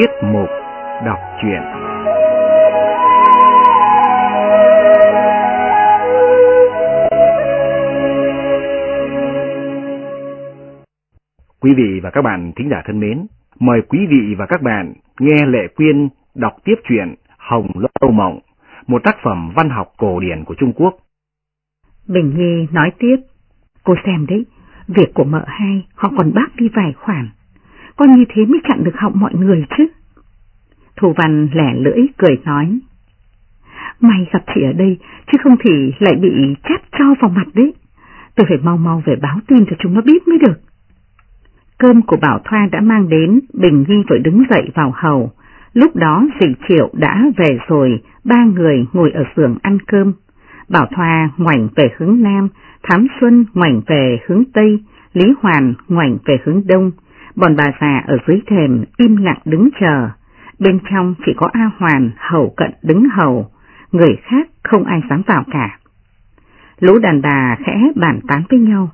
Tiết mục đọc truyện Quý vị và các bạn thính giả thân mến, mời quý vị và các bạn nghe Lệ Quyên đọc tiếp truyện Hồng Lâu Mộng, một tác phẩm văn học cổ điển của Trung Quốc. Bình Nhi nói tiếp, cô xem đấy, việc của mợ hai họ còn bác đi vài khoản, con như thế mới chặn được họng mọi người chứ. Thu Văn lẻ lưỡi cười nói, may gặp chị ở đây, chứ không thì lại bị chát cho vào mặt đấy. Tôi phải mau mau về báo tin cho chúng nó biết mới được. Cơm của Bảo Thoa đã mang đến, Bình Nhi vội đứng dậy vào hầu. Lúc đó dì Triệu đã về rồi, ba người ngồi ở giường ăn cơm. Bảo Thoa ngoảnh về hướng Nam, Thám Xuân ngoảnh về hướng Tây, Lý Hoàn ngoảnh về hướng Đông. Bọn bà già ở dưới thềm im lặng đứng chờ. Bên trong chỉ có A Hoàn hầu cận đứng hầu, người khác không ai dám vào cả. Lũ đàn bà khẽ bàn tán với nhau.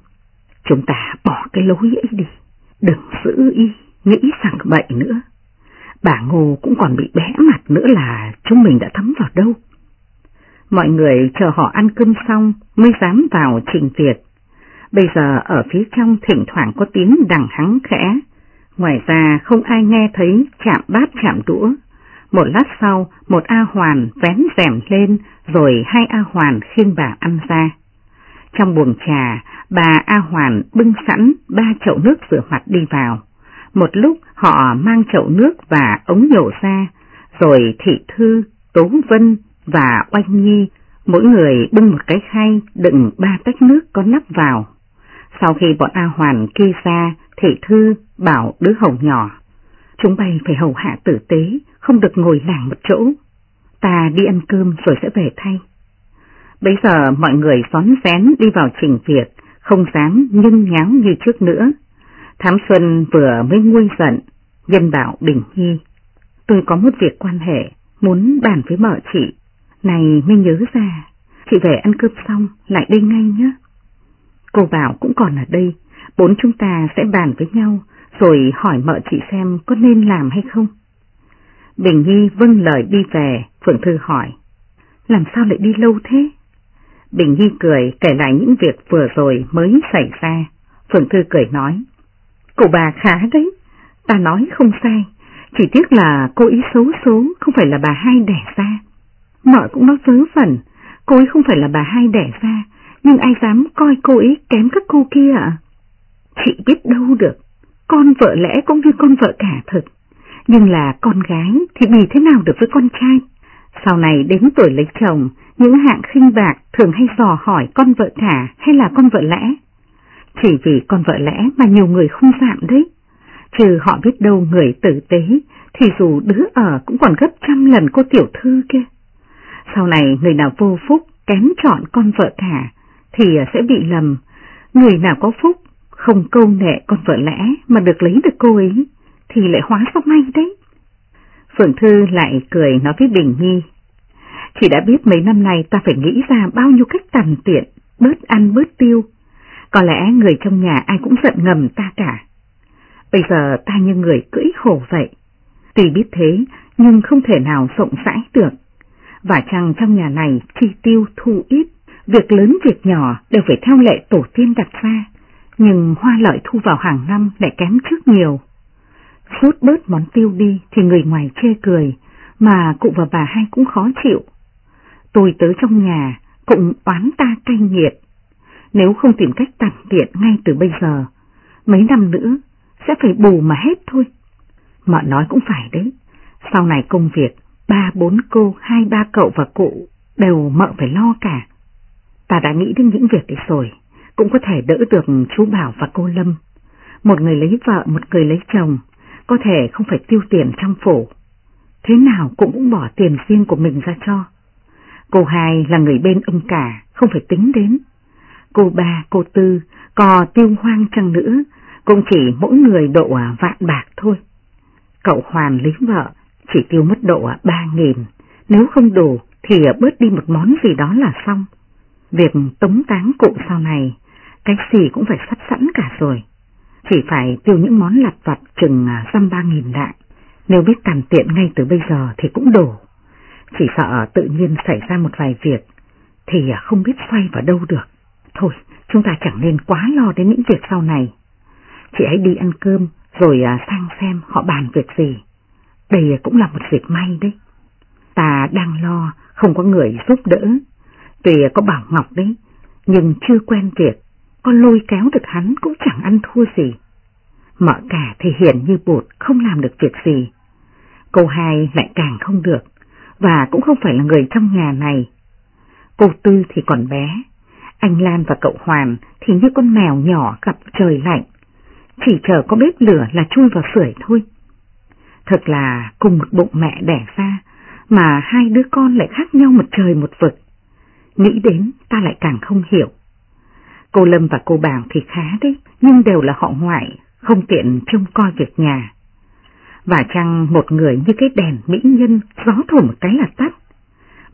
Chúng ta bỏ cái lối ấy đi, đừng giữ y, nghĩ rằng bậy nữa. Bà Ngô cũng còn bị bé mặt nữa là chúng mình đã thấm vào đâu. Mọi người chờ họ ăn cơm xong mới dám vào trình việc. Bây giờ ở phía trong thỉnh thoảng có tiếng đằng hắng khẽ, ngoài ra không ai nghe thấy chạm bát chạm đũa. Một lát sau, một A Hoàn vén rèm lên rồi hai A Hoàn khiêng bà ăn ra. Trong buồng trà, bà A Hoàn bưng sẵn ba chậu nước rửa mặt đi vào. Một lúc họ mang chậu nước và ống nhổ ra, rồi Thị Thư, Tố Vân và Oanh Nhi, mỗi người bưng một cái khay đựng ba tách nước có nắp vào. Sau khi bọn A Hoàn kê ra, Thị Thư bảo đứa hầu nhỏ, chúng bay phải hầu hạ tử tế, không được ngồi làng một chỗ. Ta đi ăn cơm rồi sẽ về thay. Bây giờ mọi người xón xén đi vào trình việc, không dám nhưng nháo như trước nữa. Thám Xuân vừa mới nguôi giận, dân bảo Bình Nhi. Tôi có một việc quan hệ, muốn bàn với mợ chị. Này mới nhớ ra, chị về ăn cơm xong, lại đây ngay nhé. Cô bảo cũng còn ở đây, bốn chúng ta sẽ bàn với nhau, rồi hỏi mợ chị xem có nên làm hay không. Bình Nhi vâng lời đi về, Phượng Thư hỏi, làm sao lại đi lâu thế? Bình Nhi cười kể lại những việc vừa rồi mới xảy ra. Phượng Thư cười nói, Cụ bà khá đấy, ta nói không sai, chỉ tiếc là cô ý xấu số không phải là bà hai đẻ ra. Mợ cũng nói vớ vẩn, cô ấy không phải là bà hai đẻ ra, nhưng ai dám coi cô ấy kém các cô kia ạ? Chị biết đâu được, con vợ lẽ cũng như con vợ cả thật, nhưng là con gái thì bì thế nào được với con trai? Sau này đến tuổi lấy chồng, những hạng khinh bạc thường hay dò hỏi con vợ cả hay là con vợ lẽ. Chỉ vì con vợ lẽ mà nhiều người không phạm đấy. Trừ họ biết đâu người tử tế, thì dù đứa ở cũng còn gấp trăm lần cô tiểu thư kia. Sau này người nào vô phúc kém chọn con vợ cả thì sẽ bị lầm. Người nào có phúc không câu nệ con vợ lẽ mà được lấy được cô ấy thì lại hóa không may đấy. Phượng Thư lại cười nói với Bình Nhi. Chị đã biết mấy năm nay ta phải nghĩ ra bao nhiêu cách tàn tiện, bớt ăn bớt tiêu. Có lẽ người trong nhà ai cũng giận ngầm ta cả. Bây giờ ta như người cưỡi hổ vậy. Tuy biết thế, nhưng không thể nào rộng rãi được. Và chăng trong nhà này chi tiêu thu ít, việc lớn việc nhỏ đều phải theo lệ tổ tiên đặt ra, nhưng hoa lợi thu vào hàng năm lại kém trước nhiều. Rút bớt món tiêu đi thì người ngoài chê cười, mà cụ và bà hai cũng khó chịu. Tôi tới trong nhà, cũng oán ta cay nghiệt. Nếu không tìm cách tặng tiện ngay từ bây giờ, mấy năm nữa sẽ phải bù mà hết thôi. Mợ nói cũng phải đấy, sau này công việc, ba bốn cô, hai ba cậu và cụ đều mợ phải lo cả. Ta đã nghĩ đến những việc đấy rồi, cũng có thể đỡ được chú Bảo và cô Lâm. Một người lấy vợ, một người lấy chồng, có thể không phải tiêu tiền trong phủ. Thế nào cũng cũng bỏ tiền riêng của mình ra cho. Cô hai là người bên ông cả, không phải tính đến. Cô ba, cô tư, cò tiêu hoang chăng nữa, cũng chỉ mỗi người độ à, vạn bạc thôi. Cậu Hoàn lấy vợ, chỉ tiêu mất độ à, ba nghìn, nếu không đủ thì à, bớt đi một món gì đó là xong. Việc tống táng cụ sau này, cái gì cũng phải sắp sẵn cả rồi. Chỉ phải tiêu những món lặt vặt chừng à, dăm ba nghìn lạng. Nếu biết tàn tiện ngay từ bây giờ thì cũng đủ. Chỉ sợ tự nhiên xảy ra một vài việc thì à, không biết xoay vào đâu được. Thôi, chúng ta chẳng nên quá lo đến những việc sau này. Chị hãy đi ăn cơm rồi à, sang xem họ bàn việc gì. Đây cũng là một việc may đấy. Ta đang lo không có người giúp đỡ. Tuy có Bảo Ngọc đấy, nhưng chưa quen việc, con lôi kéo được hắn cũng chẳng ăn thua gì. Mợ cả thì hiển như bột không làm được việc gì. Cô hai lại càng không được, và cũng không phải là người trong nhà này. Cô Tư thì còn bé, anh Lan và cậu Hoàn thì như con mèo nhỏ gặp trời lạnh, chỉ chờ có bếp lửa là chui vào sưởi thôi. Thật là cùng một bụng mẹ đẻ ra, mà hai đứa con lại khác nhau một trời một vực. Nghĩ đến ta lại càng không hiểu. Cô Lâm và cô Bảo thì khá đấy, nhưng đều là họ ngoại, không tiện trông coi việc nhà. Và chăng một người như cái đèn mỹ nhân gió thổi một cái là tắt.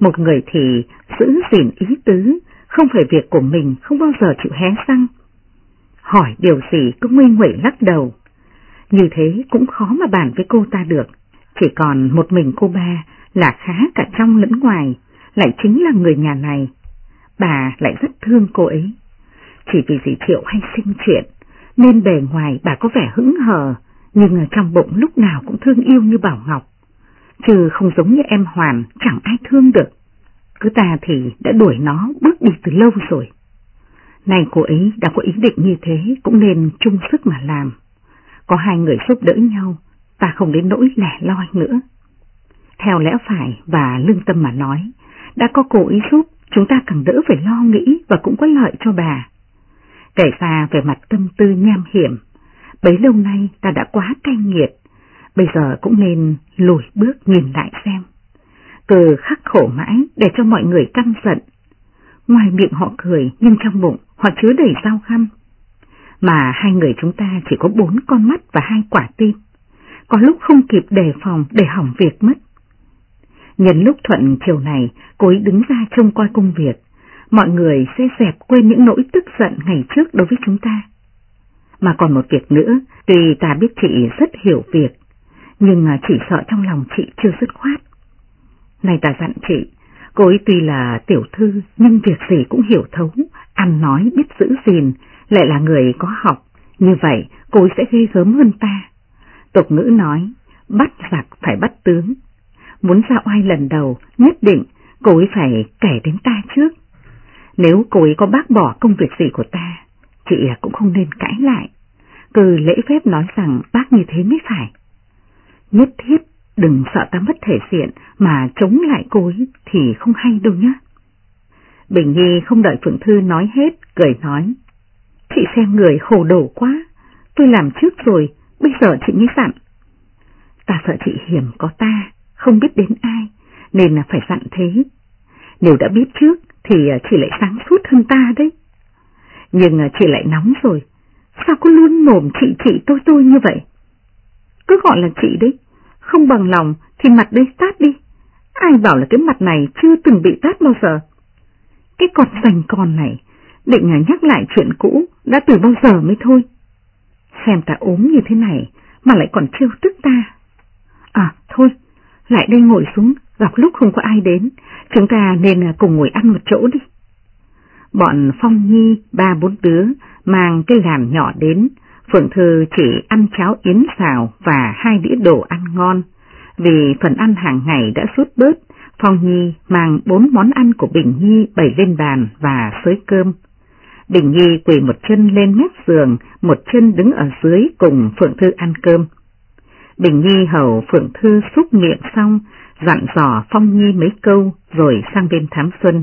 Một người thì giữ gìn ý tứ, không phải việc của mình không bao giờ chịu hé răng. Hỏi điều gì cũng nguy nguệ lắc đầu. Như thế cũng khó mà bàn với cô ta được. Chỉ còn một mình cô ba là khá cả trong lẫn ngoài, lại chính là người nhà này. Bà lại rất thương cô ấy. Chỉ vì dì Thiệu hay sinh chuyện, nên bề ngoài bà có vẻ hững hờ, nhưng ở trong bụng lúc nào cũng thương yêu như Bảo Ngọc. Chứ không giống như em Hoàn, chẳng ai thương được. Cứ ta thì đã đuổi nó bước đi từ lâu rồi. Này cô ấy đã có ý định như thế cũng nên chung sức mà làm. Có hai người giúp đỡ nhau, ta không đến nỗi lẻ loi nữa. Theo lẽ phải và lương tâm mà nói, đã có cô ý giúp, chúng ta càng đỡ phải lo nghĩ và cũng có lợi cho bà. Kể ra về mặt tâm tư nham hiểm, bấy lâu nay ta đã quá cay nghiệt, bây giờ cũng nên lùi bước nhìn lại xem. Từ khắc khổ mãi để cho mọi người căm giận. Ngoài miệng họ cười nhưng trong bụng họ chứa đầy rau khăm. Mà hai người chúng ta chỉ có bốn con mắt và hai quả tim. Có lúc không kịp đề phòng để hỏng việc mất. Nhân lúc thuận chiều này, cô ấy đứng ra trông coi công việc, mọi người sẽ dẹp quên những nỗi tức giận ngày trước đối với chúng ta. Mà còn một việc nữa, tuy ta biết chị rất hiểu việc, nhưng chỉ sợ trong lòng chị chưa dứt khoát. Này ta dặn chị, cô ấy tuy là tiểu thư nhưng việc gì cũng hiểu thấu, ăn nói biết giữ gìn, lại là người có học, như vậy cô ấy sẽ ghê gớm hơn ta. Tục ngữ nói, bắt giặc phải bắt tướng. Muốn ra oai lần đầu, nhất định cô ấy phải kể đến ta trước. Nếu cô ấy có bác bỏ công việc gì của ta, chị cũng không nên cãi lại. Cứ lễ phép nói rằng bác như thế mới phải. Nhất thiết đừng sợ ta mất thể diện mà chống lại cô ấy thì không hay đâu nhá. Bình Nhi không đợi Phượng Thư nói hết, cười nói. Chị xem người hồ đồ quá, tôi làm trước rồi, bây giờ chị mới dặn. Ta sợ chị hiểm có ta, không biết đến ai, nên là phải dặn thế. Nếu đã biết trước thì à, chị lại sáng suốt hơn ta đấy. Nhưng à, chị lại nóng rồi, sao cứ luôn mồm chị chị tôi tôi như vậy? Cứ gọi là chị đấy, không bằng lòng thì mặt đây tát đi. Ai bảo là cái mặt này chưa từng bị tát bao giờ? Cái con dành con này, định à, nhắc lại chuyện cũ đã từ bao giờ mới thôi. Xem ta ốm như thế này mà lại còn trêu tức ta. À thôi, lại đây ngồi xuống, gặp lúc không có ai đến, chúng ta nên à, cùng ngồi ăn một chỗ đi. Bọn Phong Nhi, ba bốn đứa, mang cái làm nhỏ đến, Phượng Thư chỉ ăn cháo yến xào và hai đĩa đồ ăn ngon. Vì phần ăn hàng ngày đã suốt bớt, Phong Nhi mang bốn món ăn của Bình Nhi bày lên bàn và xới cơm. Bình Nhi quỳ một chân lên mép giường, một chân đứng ở dưới cùng Phượng Thư ăn cơm. Bình Nhi hầu Phượng Thư xúc miệng xong, dặn dò Phong Nhi mấy câu rồi sang bên Thám Xuân.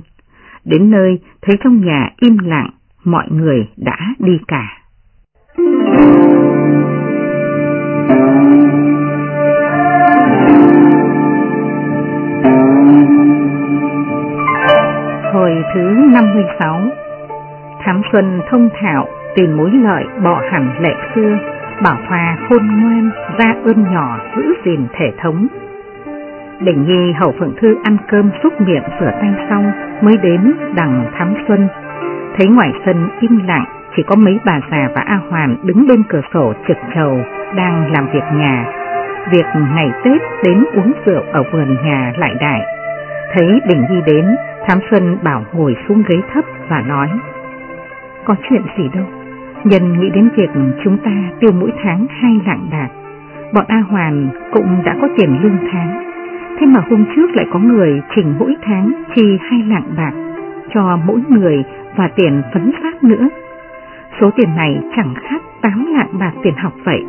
Đến nơi thấy trong nhà im lặng, mọi người đã đi cả. Hồi thứ 56 Thám Xuân thông thạo tìm mối lợi bỏ hẳn lệ xưa, bảo hòa khôn ngoan, ra ơn nhỏ giữ gìn thể thống. Đình Nhi hậu phượng thư ăn cơm xúc miệng rửa tay xong mới đến đằng Thám Xuân. Thấy ngoài sân im lặng, chỉ có mấy bà già và A Hoàn đứng bên cửa sổ trực trầu đang làm việc nhà. việc ngày Tết đến uống rượu ở vườn nhà lại đại. Thấy Bình Nhi đến, Thám Xuân bảo ngồi xuống ghế thấp và nói, Có chuyện gì đâu, nhân nghĩ đến việc chúng ta tiêu mỗi tháng hai lạng bạc, bọn A Hoàn cũng đã có tiền lương tháng, thế mà hôm trước lại có người chỉnh mỗi tháng chi hai lạng bạc cho mỗi người và tiền phấn phát nữa. Số tiền này chẳng khác 8 lạng bạc tiền học vậy,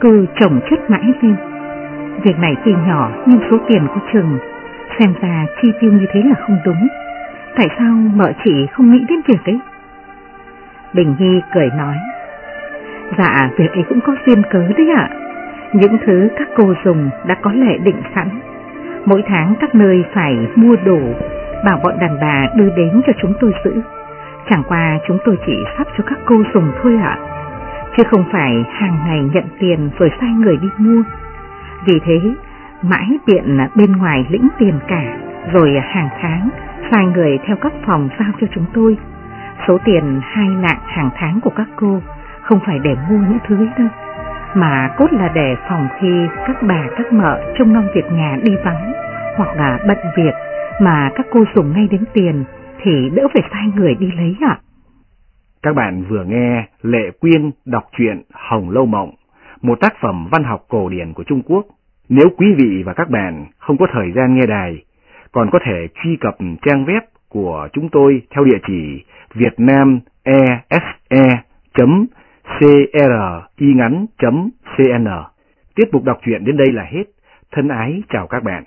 cứ trồng chất mãi lên. Việc này tuy nhỏ nhưng số tiền có chừng, xem ra chi tiêu như thế là không đúng. Tại sao mợ chị không nghĩ đến việc ấy? Bình Nhi cười nói, Dạ, việc ấy cũng có duyên cớ đấy ạ. Những thứ các cô dùng đã có lệ định sẵn. Mỗi tháng các nơi phải mua đồ, bảo bọn đàn bà đưa đến cho chúng tôi giữ. Chẳng qua chúng tôi chỉ sắp cho các cô dùng thôi ạ, chứ không phải hàng ngày nhận tiền rồi sai người đi mua. Vì thế, mãi tiện bên ngoài lĩnh tiền cả, rồi hàng tháng sai người theo các phòng giao cho chúng tôi. Số tiền hai lạng hàng tháng của các cô không phải để mua những thứ ấy đâu, mà cốt là để phòng khi các bà các mợ trông nom việc nhà đi vắng hoặc là bận việc mà các cô dùng ngay đến tiền thì đỡ phải sai người đi lấy ạ. Các bạn vừa nghe Lệ Quyên đọc truyện Hồng Lâu Mộng, một tác phẩm văn học cổ điển của Trung Quốc. Nếu quý vị và các bạn không có thời gian nghe đài, còn có thể truy cập trang web của chúng tôi theo địa chỉ vietnamese.com vietnamese.cringắn.cn. tiếp tục đọc truyện đến đây là hết. Thân ái chào các bạn.